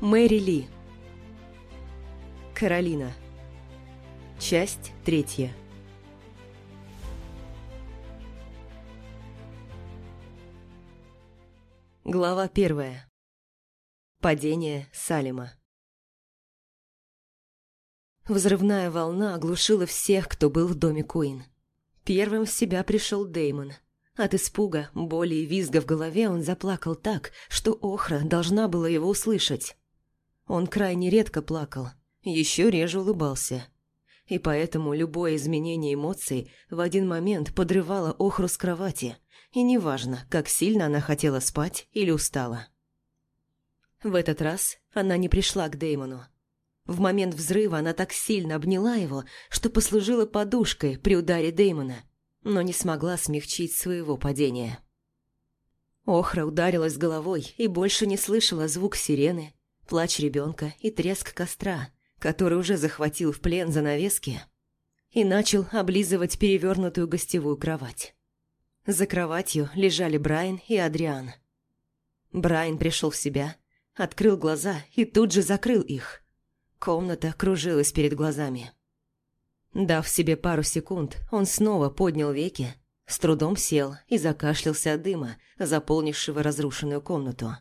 Мэри Ли Каролина Часть третья Глава первая Падение Салима Взрывная волна оглушила всех, кто был в доме Куин. Первым в себя пришел Деймон. От испуга, боли и визга в голове он заплакал так, что Охра должна была его услышать. Он крайне редко плакал, еще реже улыбался. И поэтому любое изменение эмоций в один момент подрывало Охру с кровати, и неважно, как сильно она хотела спать или устала. В этот раз она не пришла к Деймону. В момент взрыва она так сильно обняла его, что послужила подушкой при ударе Деймона, но не смогла смягчить своего падения. Охра ударилась головой и больше не слышала звук сирены, плач ребенка и треск костра, который уже захватил в плен занавески и начал облизывать перевернутую гостевую кровать. За кроватью лежали Брайан и Адриан. Брайан пришел в себя, открыл глаза и тут же закрыл их. Комната кружилась перед глазами. Дав себе пару секунд, он снова поднял веки, с трудом сел и закашлялся от дыма, заполнившего разрушенную комнату.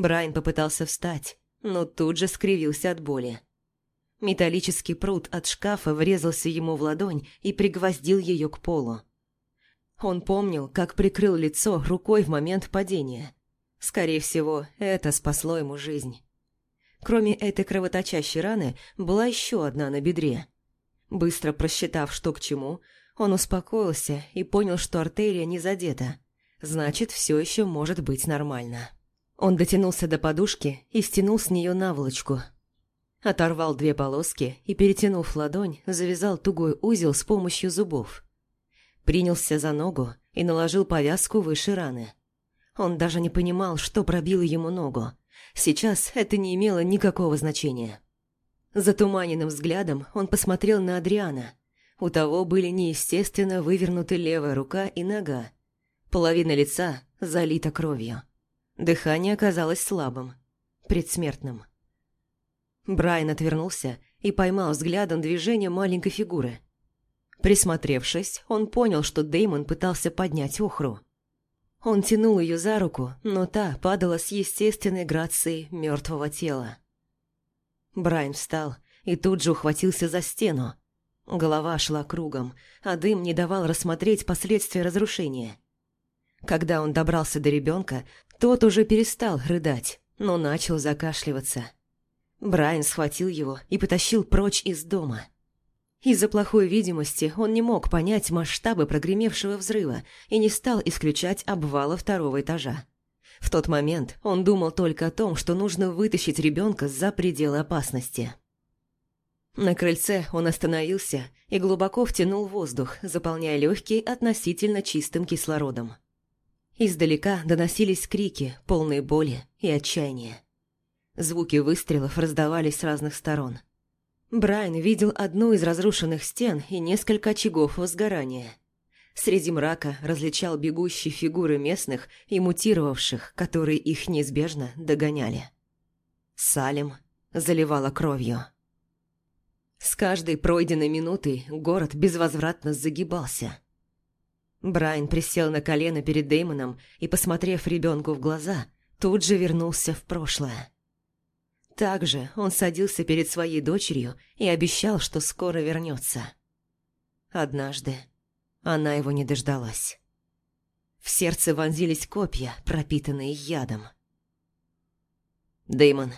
Брайан попытался встать, но тут же скривился от боли. Металлический пруд от шкафа врезался ему в ладонь и пригвоздил ее к полу. Он помнил, как прикрыл лицо рукой в момент падения. Скорее всего, это спасло ему жизнь. Кроме этой кровоточащей раны, была еще одна на бедре. Быстро просчитав, что к чему, он успокоился и понял, что артерия не задета. Значит, все еще может быть нормально. Он дотянулся до подушки и стянул с нее наволочку. Оторвал две полоски и, перетянув ладонь, завязал тугой узел с помощью зубов. Принялся за ногу и наложил повязку выше раны. Он даже не понимал, что пробило ему ногу. Сейчас это не имело никакого значения. Затуманенным взглядом он посмотрел на Адриана. У того были неестественно вывернуты левая рука и нога. Половина лица залита кровью. Дыхание оказалось слабым, предсмертным. Брайан отвернулся и поймал взглядом движение маленькой фигуры. Присмотревшись, он понял, что Деймон пытался поднять охру. Он тянул ее за руку, но та падала с естественной грацией мертвого тела. Брайан встал и тут же ухватился за стену. Голова шла кругом, а дым не давал рассмотреть последствия разрушения. Когда он добрался до ребенка, тот уже перестал рыдать, но начал закашливаться. Брайан схватил его и потащил прочь из дома. Из-за плохой видимости он не мог понять масштабы прогремевшего взрыва и не стал исключать обвала второго этажа. В тот момент он думал только о том, что нужно вытащить ребенка за пределы опасности. На крыльце он остановился и глубоко втянул воздух, заполняя легкие относительно чистым кислородом. Издалека доносились крики, полные боли и отчаяния. Звуки выстрелов раздавались с разных сторон. Брайан видел одну из разрушенных стен и несколько очагов возгорания. Среди мрака различал бегущие фигуры местных и мутировавших, которые их неизбежно догоняли. Салим заливала кровью. С каждой пройденной минутой город безвозвратно загибался – Брайан присел на колено перед Дэймоном и, посмотрев ребенку в глаза, тут же вернулся в прошлое. Также он садился перед своей дочерью и обещал, что скоро вернется. Однажды она его не дождалась. В сердце вонзились копья, пропитанные ядом. Дэймон,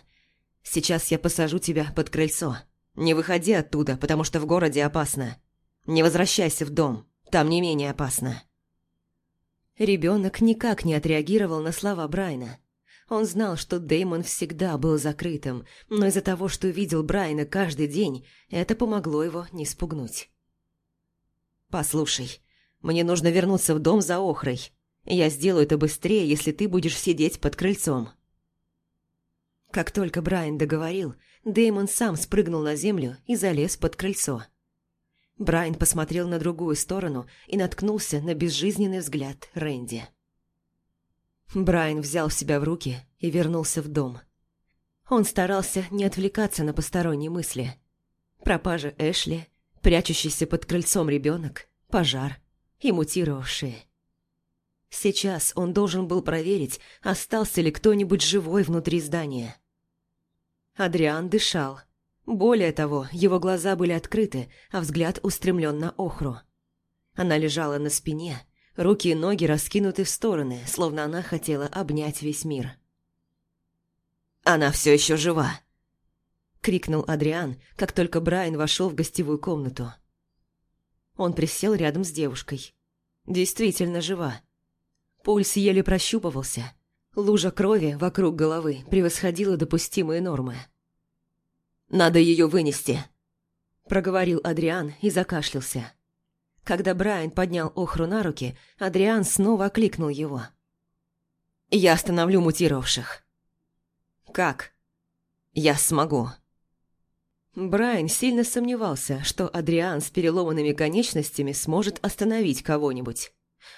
сейчас я посажу тебя под крыльцо. Не выходи оттуда, потому что в городе опасно. Не возвращайся в дом, там не менее опасно». Ребенок никак не отреагировал на слова Брайна. Он знал, что Деймон всегда был закрытым, но из-за того, что видел Брайна каждый день, это помогло его не спугнуть. «Послушай, мне нужно вернуться в дом за Охрой. Я сделаю это быстрее, если ты будешь сидеть под крыльцом». Как только Брайан договорил, Деймон сам спрыгнул на землю и залез под крыльцо. Брайан посмотрел на другую сторону и наткнулся на безжизненный взгляд Рэнди. Брайан взял себя в руки и вернулся в дом. Он старался не отвлекаться на посторонние мысли. Пропажа Эшли, прячущийся под крыльцом ребенок, пожар и мутировавшие. Сейчас он должен был проверить, остался ли кто-нибудь живой внутри здания. Адриан дышал. Более того, его глаза были открыты, а взгляд устремлен на Охру. Она лежала на спине, руки и ноги раскинуты в стороны, словно она хотела обнять весь мир. «Она все еще жива!» — крикнул Адриан, как только Брайан вошел в гостевую комнату. Он присел рядом с девушкой. Действительно жива. Пульс еле прощупывался. Лужа крови вокруг головы превосходила допустимые нормы. «Надо ее вынести», — проговорил Адриан и закашлялся. Когда Брайан поднял Охру на руки, Адриан снова окликнул его. «Я остановлю мутировавших». «Как?» «Я смогу». Брайан сильно сомневался, что Адриан с переломанными конечностями сможет остановить кого-нибудь.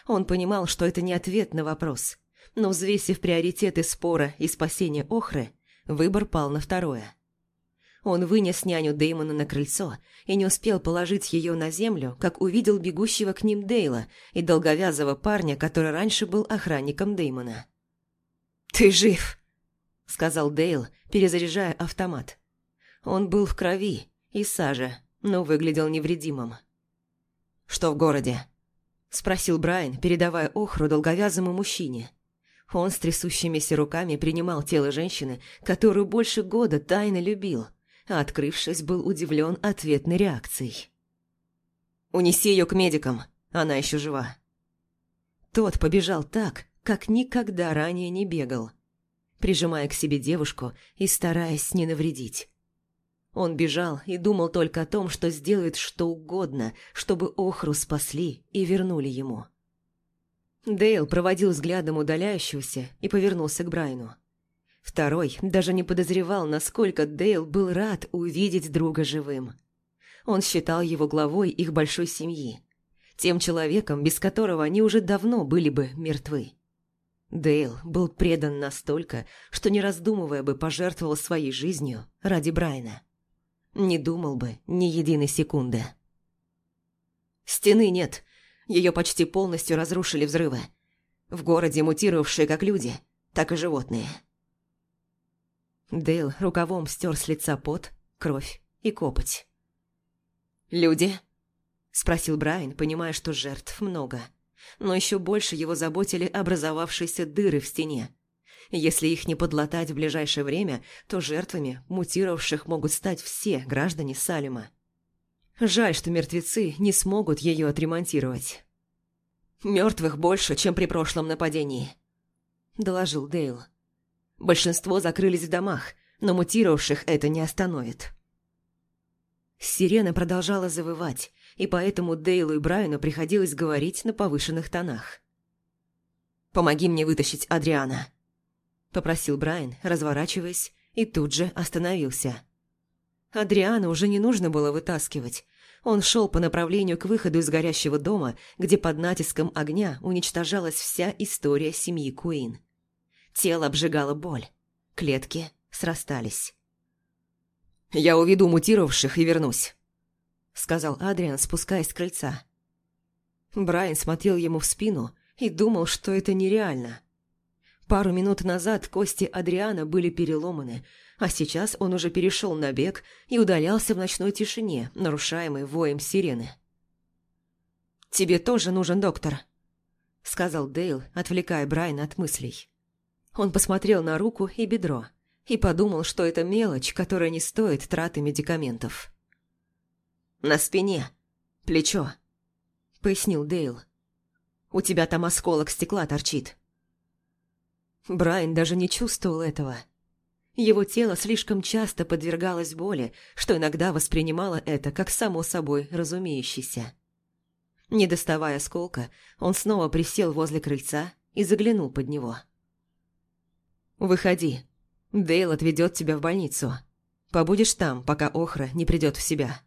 Он понимал, что это не ответ на вопрос, но взвесив приоритеты спора и спасения Охры, выбор пал на второе. Он вынес няню Деймона на крыльцо и не успел положить ее на землю, как увидел бегущего к ним Дейла и долговязого парня, который раньше был охранником Деймона. «Ты жив!» – сказал Дейл, перезаряжая автомат. Он был в крови и саже, но выглядел невредимым. «Что в городе?» – спросил Брайан, передавая охру долговязому мужчине. Он с трясущимися руками принимал тело женщины, которую больше года тайно любил, открывшись, был удивлен ответной реакцией. «Унеси ее к медикам, она еще жива». Тот побежал так, как никогда ранее не бегал, прижимая к себе девушку и стараясь не навредить. Он бежал и думал только о том, что сделает что угодно, чтобы Охру спасли и вернули ему. Дейл проводил взглядом удаляющегося и повернулся к Брайну. Второй даже не подозревал, насколько Дейл был рад увидеть друга живым. Он считал его главой их большой семьи, тем человеком, без которого они уже давно были бы мертвы. Дейл был предан настолько, что не раздумывая бы пожертвовал своей жизнью ради Брайна. Не думал бы ни единой секунды. Стены нет, ее почти полностью разрушили взрывы. В городе мутировавшие как люди, так и животные. Дейл рукавом стер с лица пот, кровь и копоть. «Люди?» – спросил Брайан, понимая, что жертв много. Но еще больше его заботили образовавшиеся дыры в стене. Если их не подлатать в ближайшее время, то жертвами мутировавших могут стать все граждане Салима. Жаль, что мертвецы не смогут ее отремонтировать. «Мертвых больше, чем при прошлом нападении», – доложил Дейл. Большинство закрылись в домах, но мутировавших это не остановит. Сирена продолжала завывать, и поэтому Дейлу и Брайану приходилось говорить на повышенных тонах. «Помоги мне вытащить Адриана», – попросил Брайан, разворачиваясь, и тут же остановился. Адриана уже не нужно было вытаскивать. Он шел по направлению к выходу из горящего дома, где под натиском огня уничтожалась вся история семьи Куин. Тело обжигало боль. Клетки срастались. «Я уведу мутировавших и вернусь», — сказал Адриан, спускаясь с крыльца. Брайан смотрел ему в спину и думал, что это нереально. Пару минут назад кости Адриана были переломаны, а сейчас он уже перешел на бег и удалялся в ночной тишине, нарушаемой воем сирены. «Тебе тоже нужен доктор», — сказал Дейл, отвлекая Брайана от мыслей. Он посмотрел на руку и бедро и подумал, что это мелочь, которая не стоит траты медикаментов. «На спине. Плечо», — пояснил Дейл. «У тебя там осколок стекла торчит». Брайан даже не чувствовал этого. Его тело слишком часто подвергалось боли, что иногда воспринимало это как само собой разумеющееся. Не доставая осколка, он снова присел возле крыльца и заглянул под него. «Выходи. Дейл отведет тебя в больницу. Побудешь там, пока Охра не придет в себя».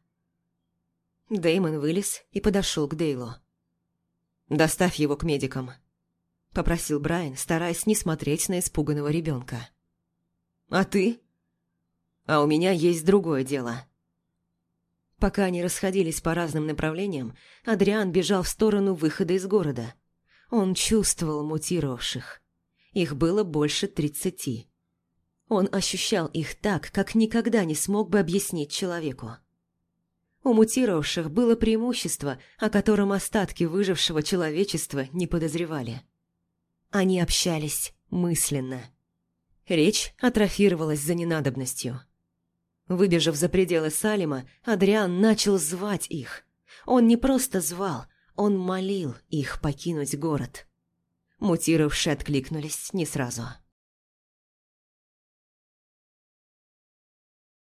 Деймон вылез и подошел к Дейлу. «Доставь его к медикам», – попросил Брайан, стараясь не смотреть на испуганного ребенка. «А ты?» а у меня есть другое дело». Пока они расходились по разным направлениям, Адриан бежал в сторону выхода из города. Он чувствовал мутировавших. Их было больше тридцати. Он ощущал их так, как никогда не смог бы объяснить человеку. У мутировавших было преимущество, о котором остатки выжившего человечества не подозревали. Они общались мысленно. Речь атрофировалась за ненадобностью. Выбежав за пределы Салима, Адриан начал звать их. Он не просто звал, он молил их покинуть город. Мутировавшие откликнулись не сразу.